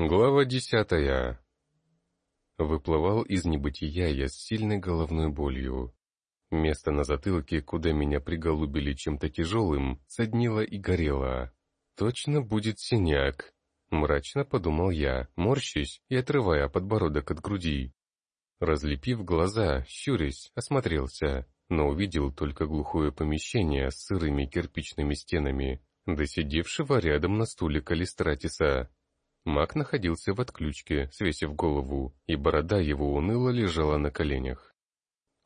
Глава десятая. Выплывал из небытия я с сильной головной болью. Место на затылке, куда меня приголубили чем-то тяжелым, соднило и горело. Точно будет синяк. Мрачно подумал я, морщась и отрывая подбородок от груди. Разлепив глаза, щурясь, осмотрелся, но увидел только глухое помещение с сырыми кирпичными стенами, да сидевшего рядом на стуле Калистратиса. Маг находился в отключке, свесив голову, и борода его уныло лежала на коленях.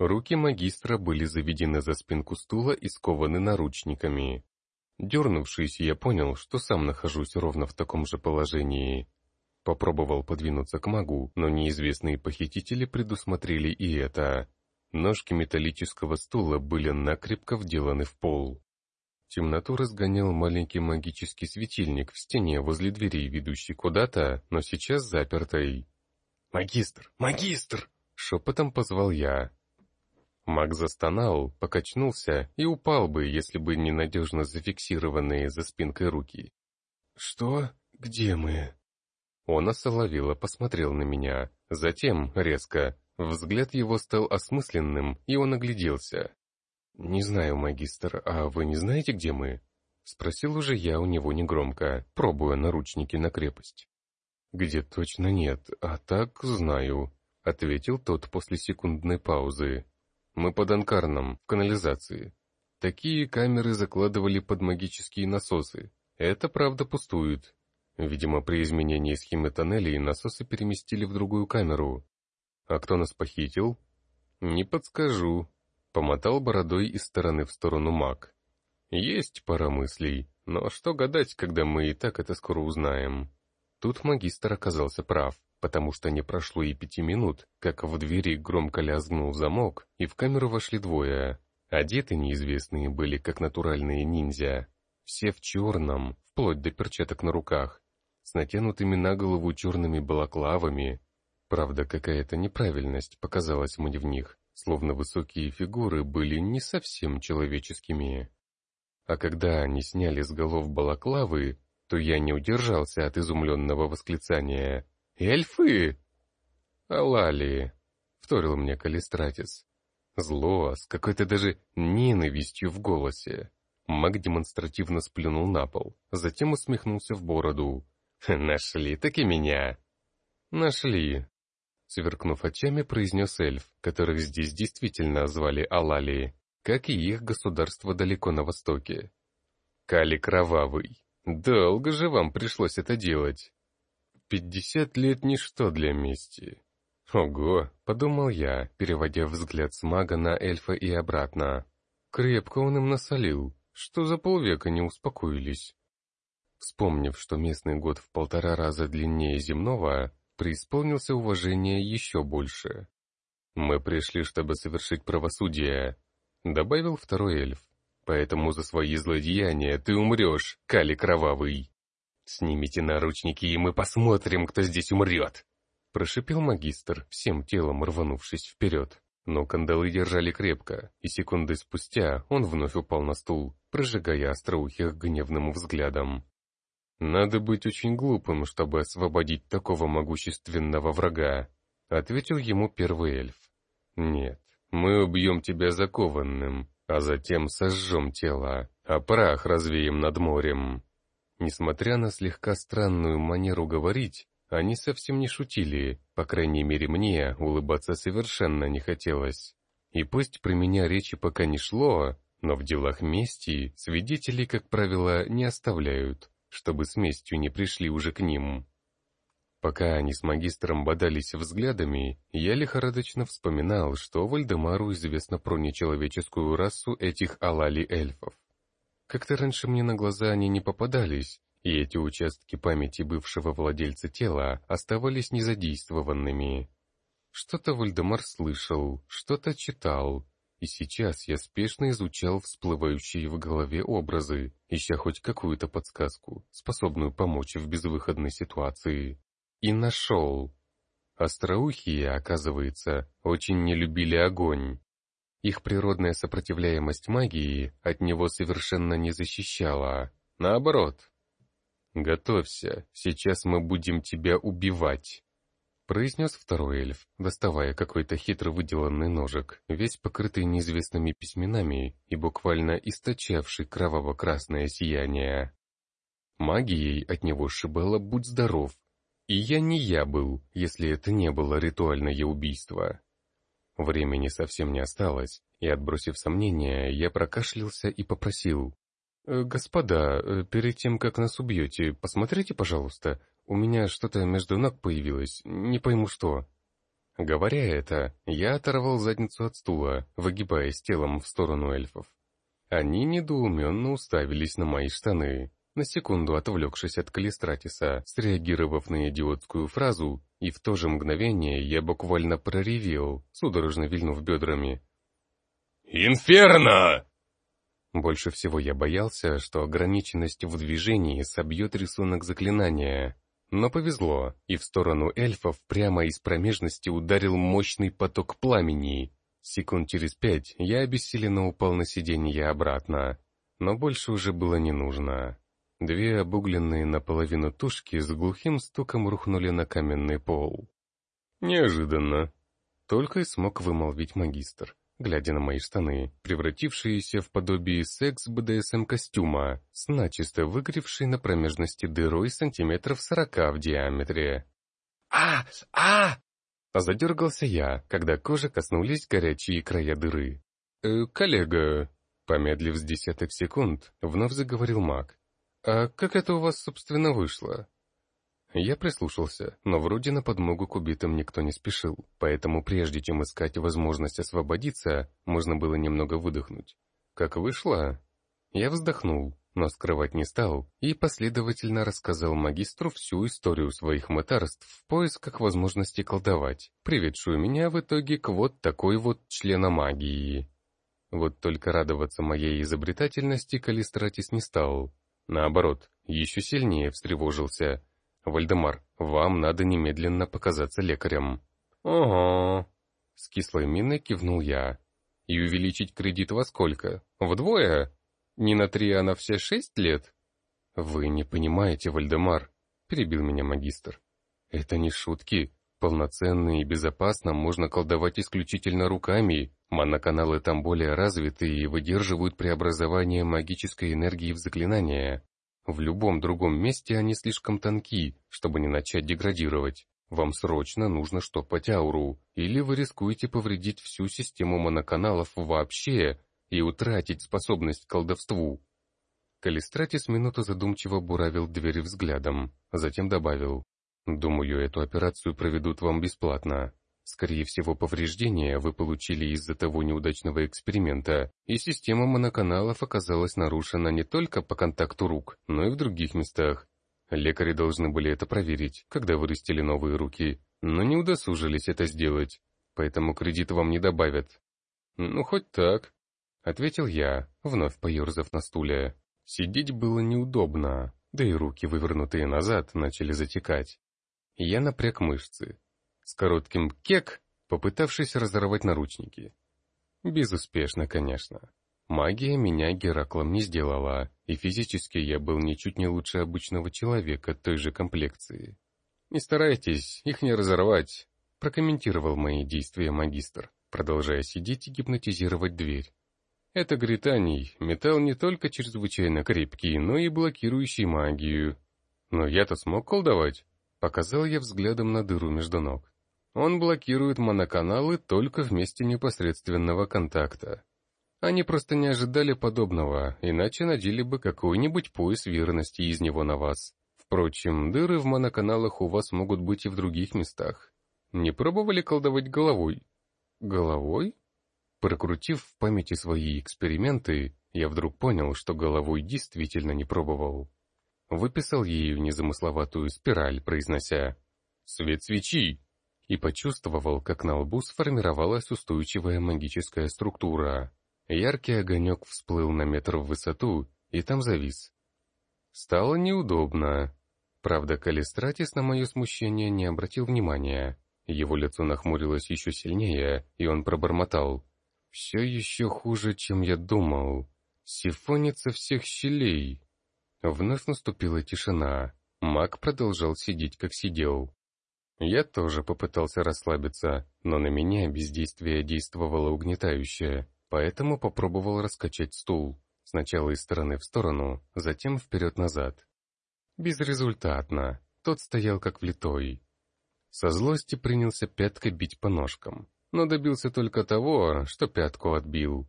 Руки магистра были заведены за спинку стула и скованы наручниками. Дернувшись, я понял, что сам нахожусь ровно в таком же положении. Попробовал подвинуться к магу, но неизвестные похитители предусмотрели и это. Ножки металлического стула были накрепко вделаны в пол. Темноту разгонял маленький магический светильник в стене возле двери, ведущей куда-то, но сейчас запертой. «Магистр! Магистр!» — шепотом позвал я. Маг застонал, покачнулся и упал бы, если бы не надежно зафиксированные за спинкой руки. «Что? Где мы?» Он осоловило посмотрел на меня, затем, резко, взгляд его стал осмысленным, и он огляделся. «Не знаю, магистр, а вы не знаете, где мы?» Спросил уже я у него негромко, пробуя наручники на крепость. «Где точно нет, а так знаю», — ответил тот после секундной паузы. «Мы под Анкарном, в канализации. Такие камеры закладывали под магические насосы. Это, правда, пустует. Видимо, при изменении схемы тоннелей насосы переместили в другую камеру. А кто нас похитил? Не подскажу, Помотал бородой из стороны в сторону маг. Есть пара мыслей, но что гадать, когда мы и так это скоро узнаем. Тут магистр оказался прав, потому что не прошло и пяти минут, как в двери громко лязгнул замок, и в камеру вошли двое. Одеты неизвестные были, как натуральные ниндзя. Все в черном, вплоть до перчаток на руках, с натянутыми на голову черными балаклавами. Правда, какая-то неправильность показалась мне в них словно высокие фигуры были не совсем человеческими. А когда они сняли с голов балаклавы, то я не удержался от изумленного восклицания. «Эльфы!» «Алали!» — вторил мне Калистратис. Зло, с какой-то даже ненавистью в голосе. Маг демонстративно сплюнул на пол, затем усмехнулся в бороду. «Нашли таки меня!» «Нашли!» Сверкнув очами, произнес эльф, которых здесь действительно звали Алалии, как и их государство далеко на востоке. Кали Кровавый. Долго же вам пришлось это делать. Пятьдесят лет ничто для мести. Ого, подумал я, переводя взгляд с мага на эльфа и обратно. Крепко он им насолил, что за полвека не успокоились. Вспомнив, что местный год в полтора раза длиннее земного, преисполнился уважения еще больше. «Мы пришли, чтобы совершить правосудие», — добавил второй эльф. «Поэтому за свои злодеяния ты умрешь, Кали Кровавый». «Снимите наручники, и мы посмотрим, кто здесь умрет», — прошипел магистр, всем телом рванувшись вперед. Но кандалы держали крепко, и секунды спустя он вновь упал на стул, прожигая остроухих гневным взглядом. «Надо быть очень глупым, чтобы освободить такого могущественного врага», — ответил ему первый эльф. «Нет, мы убьем тебя закованным, а затем сожжем тело, а прах развеем над морем». Несмотря на слегка странную манеру говорить, они совсем не шутили, по крайней мере мне улыбаться совершенно не хотелось. И пусть про меня речи пока не шло, но в делах мести свидетелей, как правило, не оставляют чтобы с местью не пришли уже к ним. Пока они с магистром бодались взглядами, я лихорадочно вспоминал, что Вальдемару известно про нечеловеческую расу этих алали-эльфов. Как-то раньше мне на глаза они не попадались, и эти участки памяти бывшего владельца тела оставались незадействованными. Что-то Вальдемар слышал, что-то читал, и сейчас я спешно изучал всплывающие в голове образы, ища хоть какую-то подсказку, способную помочь в безвыходной ситуации. И нашел. Остроухие, оказывается, очень не любили огонь. Их природная сопротивляемость магии от него совершенно не защищала. Наоборот. «Готовься, сейчас мы будем тебя убивать», — произнес второй эльф, доставая какой-то хитро выделанный ножик, весь покрытый неизвестными письменами и буквально источавший кроваво-красное сияние. Магией от него шибало «Будь здоров», и я не я был, если это не было ритуальное убийство. Времени совсем не осталось, и, отбросив сомнения, я прокашлялся и попросил. «Э, «Господа, э, перед тем, как нас убьете, посмотрите, пожалуйста, у меня что-то между ног появилось, не пойму что». Говоря это, я оторвал задницу от стула, выгибаясь телом в сторону эльфов. Они недоуменно уставились на мои штаны, на секунду отвлекшись от Калистратиса, среагировав на идиотскую фразу, и в то же мгновение я буквально проревел, судорожно вильнув бедрами. «Инферно!» Больше всего я боялся, что ограниченность в движении собьет рисунок заклинания. Но повезло, и в сторону эльфов прямо из промежности ударил мощный поток пламени. Секунд через пять я обессиленно упал на сиденье обратно. Но больше уже было не нужно. Две обугленные наполовину тушки с глухим стуком рухнули на каменный пол. Неожиданно. Только и смог вымолвить магистр глядя на мои штаны, превратившиеся в подобие секс-БДСМ-костюма, с начисто выгоревшей на промежности дырой сантиметров сорока в диаметре. а а Задергался я, когда кожи коснулись горячие края дыры. «Э, «Коллега», помедлив с десяток секунд, вновь заговорил маг. «А как это у вас, собственно, вышло?» Я прислушался, но вроде на подмогу к убитым никто не спешил, поэтому прежде чем искать возможность освободиться, можно было немного выдохнуть. Как вышло? Я вздохнул, но скрывать не стал и последовательно рассказал магистру всю историю своих мытарств в поисках возможности колдовать, приведшую меня в итоге к вот такой вот члена магии. Вот только радоваться моей изобретательности Калистратис не стал. Наоборот, еще сильнее встревожился — «Вальдемар, вам надо немедленно показаться лекарям». «Ага!» — с кислой миной кивнул я. «И увеличить кредит во сколько? Вдвое? Не на три, а на все шесть лет?» «Вы не понимаете, Вальдемар», — перебил меня магистр. «Это не шутки. Полноценно и безопасно можно колдовать исключительно руками. Моноканалы там более развиты и выдерживают преобразование магической энергии в заклинания. В любом другом месте они слишком тонки, чтобы не начать деградировать. Вам срочно нужно штопать ауру, или вы рискуете повредить всю систему моноканалов вообще и утратить способность к колдовству. Калистратис минуту задумчиво буравил дверь взглядом, затем добавил, «Думаю, эту операцию проведут вам бесплатно. Скорее всего, повреждения вы получили из-за того неудачного эксперимента, и система моноканалов оказалась нарушена не только по контакту рук, но и в других местах. Лекари должны были это проверить, когда вырастили новые руки, но не удосужились это сделать, поэтому кредит вам не добавят. «Ну, хоть так», — ответил я, вновь поерзав на стуле. Сидеть было неудобно, да и руки, вывернутые назад, начали затекать. Я напряг мышцы, с коротким «кек», попытавшись разорвать наручники. Безуспешно, конечно. Магия меня Гераклом не сделала, и физически я был ничуть не лучше обычного человека той же комплекции. «Не старайтесь их не разорвать», — прокомментировал мои действия магистр, продолжая сидеть и гипнотизировать дверь. «Это гританий, металл не только чрезвычайно крепкий, но и блокирующий магию. Но я-то смог колдовать?» Показал я взглядом на дыру между ног. Он блокирует моноканалы только в месте непосредственного контакта. Они просто не ожидали подобного, иначе надели бы какой-нибудь пояс верности из него на вас. Впрочем, дыры в моноканалах у вас могут быть и в других местах. Не пробовали колдовать головой? Головой? Прокрутив в памяти свои эксперименты, я вдруг понял, что головой действительно не пробовал. Выписал ею незамысловатую спираль, произнося «Свет свечи!» и почувствовал, как на лбу сформировалась устойчивая магическая структура. Яркий огонек всплыл на метр в высоту и там завис. Стало неудобно. Правда, Калистратис на мое смущение не обратил внимания. Его лицо нахмурилось еще сильнее, и он пробормотал. «Все еще хуже, чем я думал. Сифонится всех щелей». Вновь наступила тишина. Маг продолжал сидеть, как сидел. Я тоже попытался расслабиться, но на меня бездействие действовало угнетающе, поэтому попробовал раскачать стул. Сначала из стороны в сторону, затем вперед-назад. Безрезультатно. Тот стоял как влитой. Со злости принялся пяткой бить по ножкам, но добился только того, что пятку отбил.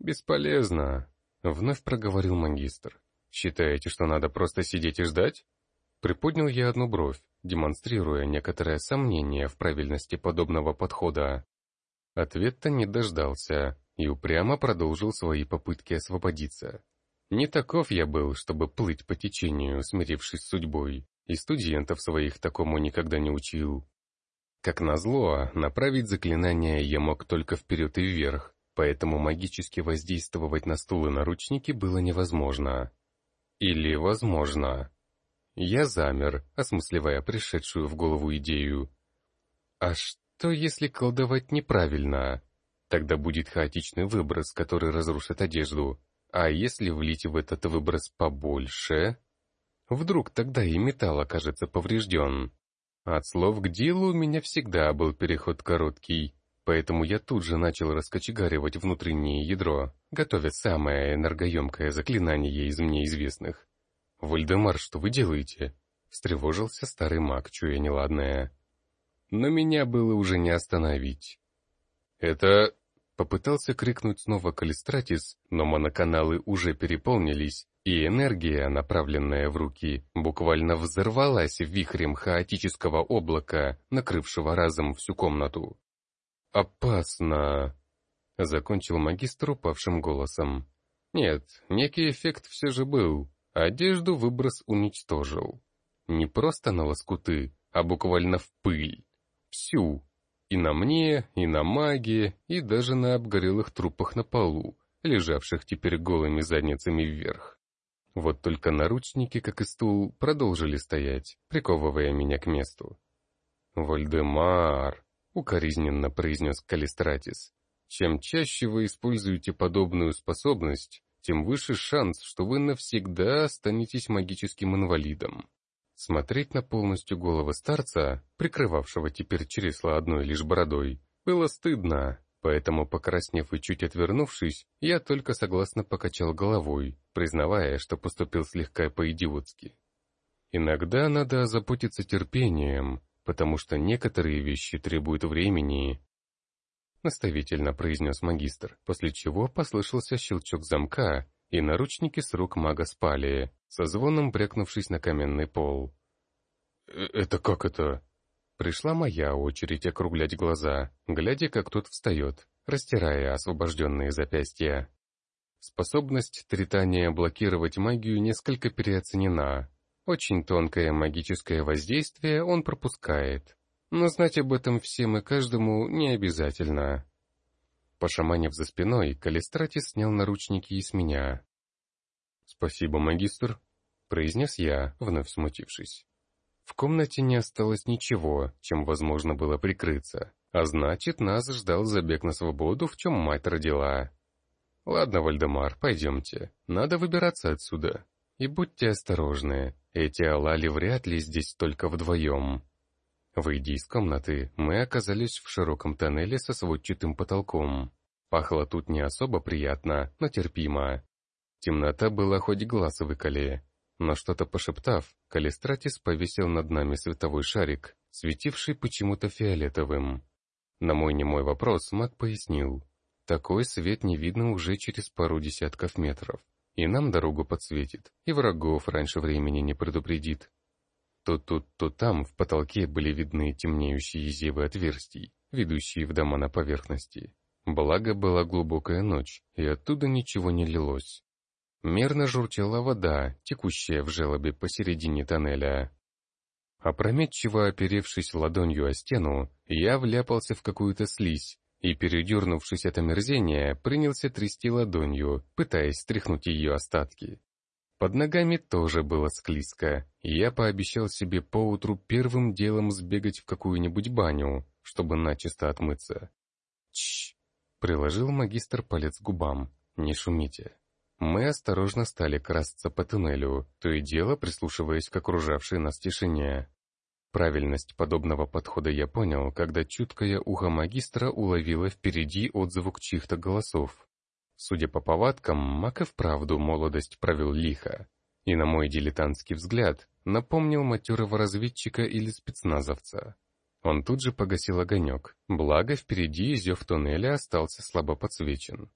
«Бесполезно», — вновь проговорил магистр. «Считаете, что надо просто сидеть и ждать?» Приподнял я одну бровь, демонстрируя некоторое сомнение в правильности подобного подхода. Ответ-то не дождался и упрямо продолжил свои попытки освободиться. Не таков я был, чтобы плыть по течению, смирившись с судьбой, и студентов своих такому никогда не учил. Как назло, направить заклинание я мог только вперед и вверх, поэтому магически воздействовать на стул и наручники было невозможно. Или возможно. Я замер, осмысливая пришедшую в голову идею. А что, если колдовать неправильно? Тогда будет хаотичный выброс, который разрушит одежду. А если влить в этот выброс побольше? Вдруг тогда и металл окажется поврежден. От слов к делу у меня всегда был переход короткий, поэтому я тут же начал раскочегаривать внутреннее ядро, готовя самое энергоемкое заклинание из мне известных. «Вальдемар, что вы делаете?» — встревожился старый маг, чуя неладное. Но меня было уже не остановить. «Это...» — попытался крикнуть снова Калистратис, но моноканалы уже переполнились, и энергия, направленная в руки, буквально взорвалась вихрем хаотического облака, накрывшего разом всю комнату. «Опасно!» — закончил магистр упавшим голосом. «Нет, некий эффект все же был. Одежду выброс уничтожил. Не просто на лоскуты, а буквально в пыль. Всю. И на мне, и на маге, и даже на обгорелых трупах на полу, лежавших теперь голыми задницами вверх. Вот только наручники, как и стул, продолжили стоять, приковывая меня к месту. «Вальдемар», — укоризненно произнес Калистратис, — «чем чаще вы используете подобную способность, тем выше шанс, что вы навсегда останетесь магическим инвалидом. Смотреть на полностью голову старца, прикрывавшего теперь чресло одной лишь бородой, было стыдно, поэтому, покраснев и чуть отвернувшись, я только согласно покачал головой, признавая, что поступил слегка по-идиотски. Иногда надо озаботиться терпением, потому что некоторые вещи требуют времени, наставительно произнес магистр, после чего послышался щелчок замка, и наручники с рук мага спали, со звоном брякнувшись на каменный пол. «Э, «Это как это?» Пришла моя очередь округлять глаза, глядя, как тот встает, растирая освобожденные запястья. Способность Тритания блокировать магию несколько переоценена. Очень тонкое магическое воздействие он пропускает, но знать об этом всем и каждому не обязательно. Пошаманив за спиной, Калистратис снял наручники и с меня. «Спасибо, магистр», — произнес я, вновь смутившись. В комнате не осталось ничего, чем возможно было прикрыться, а значит, нас ждал забег на свободу, в чем мать родила. «Ладно, Вальдемар, пойдемте, надо выбираться отсюда. И будьте осторожны, эти алали вряд ли здесь только вдвоем». Выйдя из комнаты, мы оказались в широком тоннеле со сводчатым потолком. Пахло тут не особо приятно, но терпимо. Темнота была хоть глаз выколи. Но что-то пошептав, Калистратис повесил над нами световой шарик, светивший почему-то фиолетовым. На мой немой вопрос маг пояснил. Такой свет не видно уже через пару десятков метров. И нам дорогу подсветит, и врагов раньше времени не предупредит. То тут, то там в потолке были видны темнеющие зевы отверстий, ведущие в дома на поверхности. Благо была глубокая ночь, и оттуда ничего не лилось. Мерно журчала вода, текущая в желобе посередине тоннеля. Опрометчиво оперевшись ладонью о стену, я вляпался в какую-то слизь и, передернувшись от омерзения, принялся трясти ладонью, пытаясь стряхнуть ее остатки. Под ногами тоже было склизко, и я пообещал себе поутру первым делом сбегать в какую-нибудь баню, чтобы начисто отмыться. Чш! приложил магистр палец к губам. Не шумите. Мы осторожно стали красться по туннелю, то и дело прислушиваясь к окружавшей нас тишине. Правильность подобного подхода я понял, когда чуткое ухо магистра уловило впереди отзыву чьих-то голосов. Судя по повадкам, Мак и вправду молодость провел лихо. И на мой дилетантский взгляд, напомнил матерого разведчика или спецназовца. Он тут же погасил огонек, благо впереди зев туннеля остался слабо подсвечен.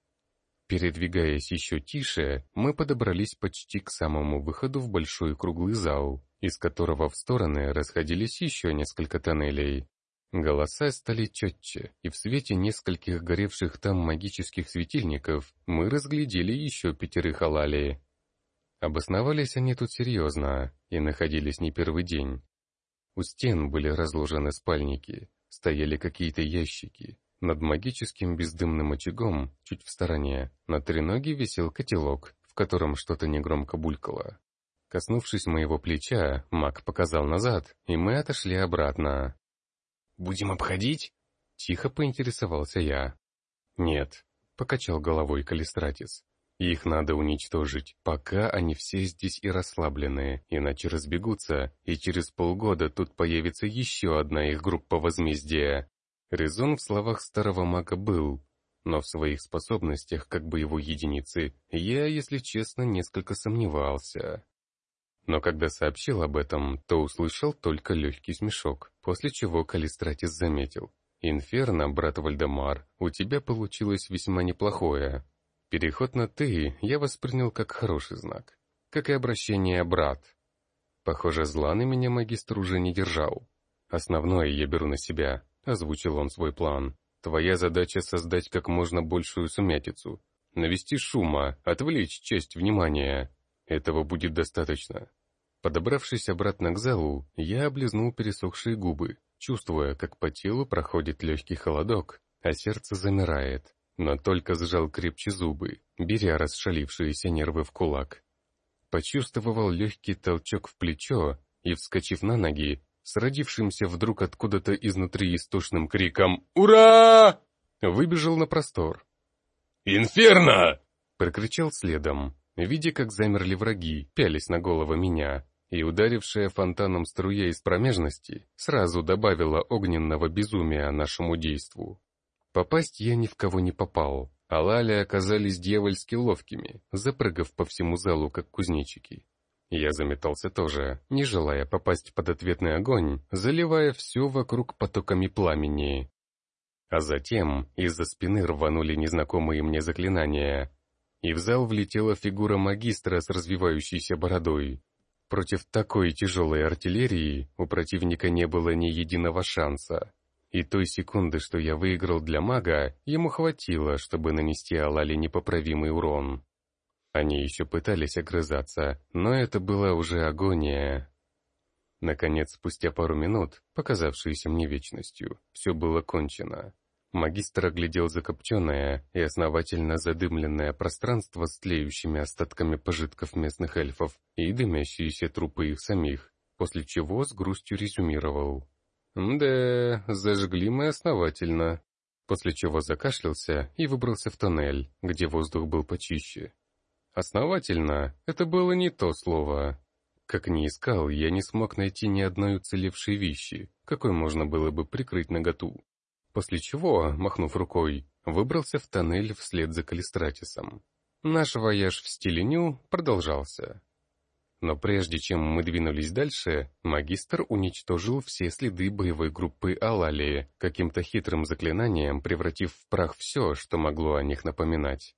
Передвигаясь еще тише, мы подобрались почти к самому выходу в большой круглый зал, из которого в стороны расходились еще несколько тоннелей. Голоса стали четче, и в свете нескольких горевших там магических светильников мы разглядели еще пятерых алалии. Обосновались они тут серьезно и находились не первый день. У стен были разложены спальники, стояли какие-то ящики. Над магическим бездымным очагом, чуть в стороне, на треноге висел котелок, в котором что-то негромко булькало. Коснувшись моего плеча, маг показал назад, и мы отошли обратно. «Будем обходить?» — тихо поинтересовался я. «Нет», — покачал головой Калистратис. «Их надо уничтожить, пока они все здесь и расслабленные, иначе разбегутся, и через полгода тут появится еще одна их группа возмездия». Резон в словах старого мага был, но в своих способностях как бы его единицы я, если честно, несколько сомневался. Но когда сообщил об этом, то услышал только легкий смешок, после чего Калистратис заметил. «Инферно, брат Вальдемар, у тебя получилось весьма неплохое. Переход на «ты» я воспринял как хороший знак, как и обращение «брат». Похоже, зла на меня магистр уже не держал. Основное я беру на себя, озвучил он свой план. Твоя задача создать как можно большую сумятицу, навести шума, отвлечь часть внимания. Этого будет достаточно. Подобравшись обратно к залу, я облизнул пересохшие губы, чувствуя, как по телу проходит легкий холодок, а сердце замирает, но только сжал крепче зубы, беря расшалившиеся нервы в кулак. Почувствовал легкий толчок в плечо и, вскочив на ноги, с родившимся вдруг откуда-то изнутри истошным криком «Ура!» выбежал на простор. «Инферно!» — прокричал следом, видя, как замерли враги, пялись на голову меня, и ударившая фонтаном струя из промежности сразу добавила огненного безумия нашему действу. Попасть я ни в кого не попал, а лали оказались дьявольски ловкими, запрыгав по всему залу, как кузнечики. Я заметался тоже, не желая попасть под ответный огонь, заливая все вокруг потоками пламени. А затем из-за спины рванули незнакомые мне заклинания, и в зал влетела фигура магистра с развивающейся бородой. Против такой тяжелой артиллерии у противника не было ни единого шанса. И той секунды, что я выиграл для мага, ему хватило, чтобы нанести Алале непоправимый урон. Они еще пытались огрызаться, но это была уже агония. Наконец, спустя пару минут, показавшиеся мне вечностью, все было кончено. Магистр оглядел закопченное и основательно задымленное пространство с тлеющими остатками пожитков местных эльфов и дымящиеся трупы их самих, после чего с грустью резюмировал. «Да, зажгли мы основательно», после чего закашлялся и выбрался в тоннель, где воздух был почище. Основательно — это было не то слово. Как ни искал, я не смог найти ни одной уцелевшей вещи, какой можно было бы прикрыть наготу после чего, махнув рукой, выбрался в тоннель вслед за Калистратисом. Наш вояж в стиле Ню продолжался. Но прежде чем мы двинулись дальше, магистр уничтожил все следы боевой группы Алалии, каким-то хитрым заклинанием превратив в прах все, что могло о них напоминать.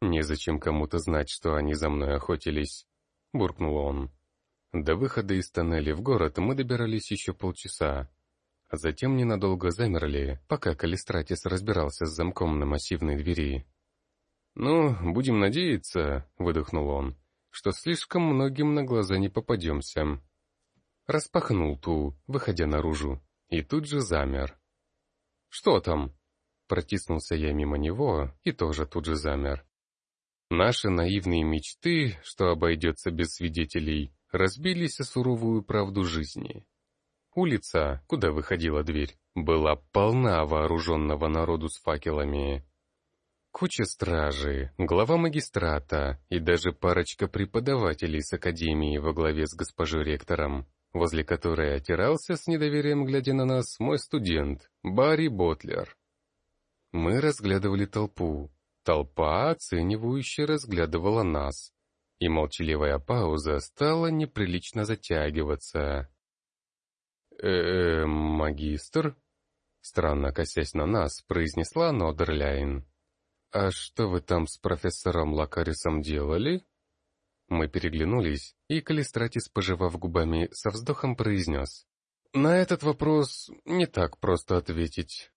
«Незачем кому-то знать, что они за мной охотились», — буркнул он. До выхода из тоннеля в город мы добирались еще полчаса, а затем ненадолго замерли, пока Калистратис разбирался с замком на массивной двери. «Ну, будем надеяться», — выдохнул он, — «что слишком многим на глаза не попадемся». Распахнул ту, выходя наружу, и тут же замер. «Что там?» Протиснулся я мимо него и тоже тут же замер. Наши наивные мечты, что обойдется без свидетелей, разбились о суровую правду жизни. Улица, куда выходила дверь, была полна вооруженного народу с факелами. куча стражи, глава магистрата и даже парочка преподавателей с академии во главе с госпожой ректором, возле которой отирался с недоверием, глядя на нас, мой студент, Барри Ботлер. Мы разглядывали толпу. Толпа, оценивающе разглядывала нас. И молчаливая пауза стала неприлично затягиваться. «Э-э, магистр?» Странно косясь на нас, произнесла Нодерляйн. «А что вы там с профессором Лакарисом делали?» Мы переглянулись, и Калистратис, пожевав губами, со вздохом произнес. «На этот вопрос не так просто ответить.